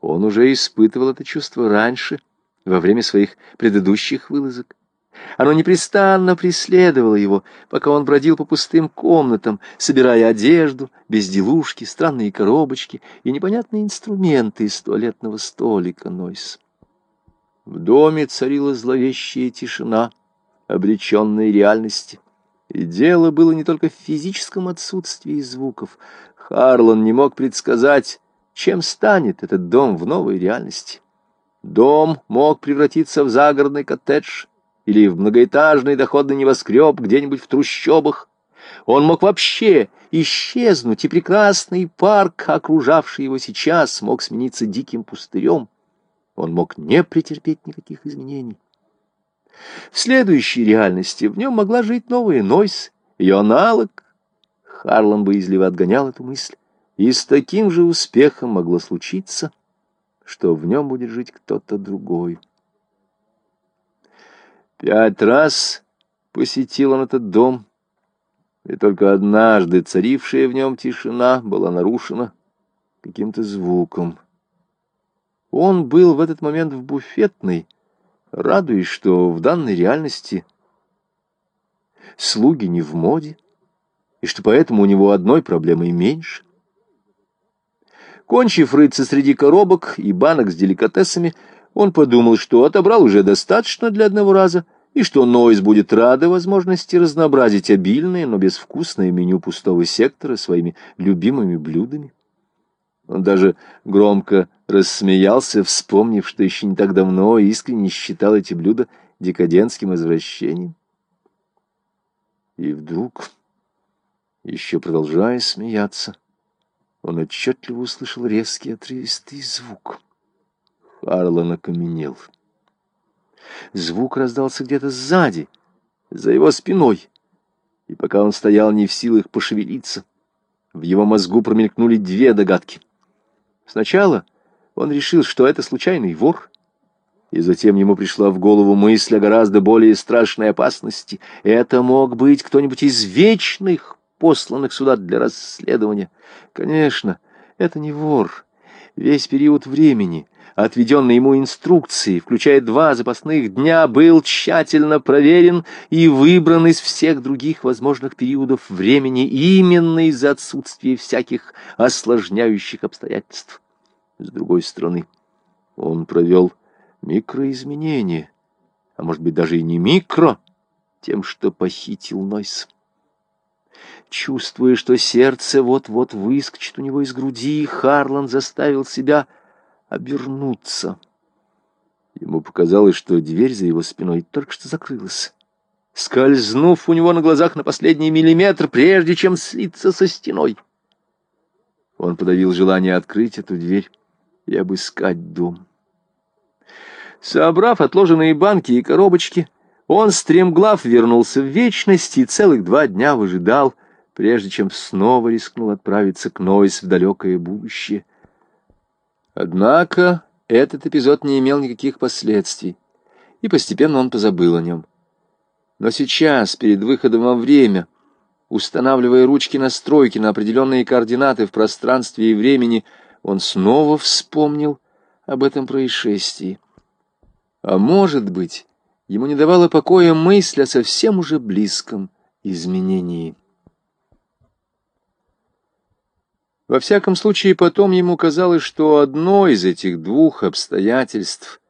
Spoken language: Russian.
Он уже испытывал это чувство раньше, во время своих предыдущих вылазок. Оно непрестанно преследовало его, пока он бродил по пустым комнатам, собирая одежду, безделушки, странные коробочки и непонятные инструменты из туалетного столика Нойс. В доме царила зловещая тишина, обреченной реальности. И дело было не только в физическом отсутствии звуков. Харлан не мог предсказать, чем станет этот дом в новой реальности. Дом мог превратиться в загородный коттедж или в многоэтажный доходный небоскреб где-нибудь в трущобах. Он мог вообще исчезнуть, и прекрасный парк, окружавший его сейчас, мог смениться диким пустырем. Он мог не претерпеть никаких изменений. В следующей реальности в нем могла жить новая Нойс, ее аналог. Харлан боязливо отгонял эту мысль. И с таким же успехом могло случиться, что в нем будет жить кто-то другой. Пять раз посетил он этот дом, и только однажды царившая в нем тишина была нарушена каким-то звуком. Он был в этот момент в буфетной, радуясь, что в данной реальности слуги не в моде, и что поэтому у него одной проблемой меньше. Кончив рыться среди коробок и банок с деликатесами, он подумал, что отобрал уже достаточно для одного раза, и что Нойс будет рада возможности разнообразить обильное, но безвкусное меню пустого сектора своими любимыми блюдами. Он даже громко рассмеялся, вспомнив, что еще не так давно искренне считал эти блюда декадентским извращением. И вдруг, еще продолжая смеяться, он отчетливо услышал резкий отрывистый звук. Харлан окаменел. Звук раздался где-то сзади, за его спиной, и пока он стоял не в силах пошевелиться, в его мозгу промелькнули две догадки. Сначала он решил, что это случайный вор, и затем ему пришла в голову мысль о гораздо более страшной опасности. Это мог быть кто-нибудь из вечных, посланных сюда для расследования. Конечно, это не вор. Весь период времени, отведенный ему инструкцией, включая два запасных дня, был тщательно проверен и выбран из всех других возможных периодов времени именно из-за отсутствия всяких осложняющих обстоятельств. С другой стороны, он провел микроизменения, а может быть даже и не микро, тем, что похитил Нойс. Чувствуя, что сердце вот-вот выскочит у него из груди, Харлан заставил себя обернуться. Ему показалось, что дверь за его спиной только что закрылась. Скользнув у него на глазах на последний миллиметр, прежде чем слиться со стеной. Он подавил желание открыть эту дверь и обыскать дом. Собрав отложенные банки и коробочки, он стремглав вернулся в вечность и целых два дня выжидал, прежде чем снова рискнул отправиться к Нойс в далекое будущее. Однако этот эпизод не имел никаких последствий, и постепенно он позабыл о нем. Но сейчас, перед выходом во время, устанавливая ручки настройки на определенные координаты в пространстве и времени, он снова вспомнил об этом происшествии. А может быть, ему не давала покоя мысль о совсем уже близком изменении. Во всяком случае, потом ему казалось, что одно из этих двух обстоятельств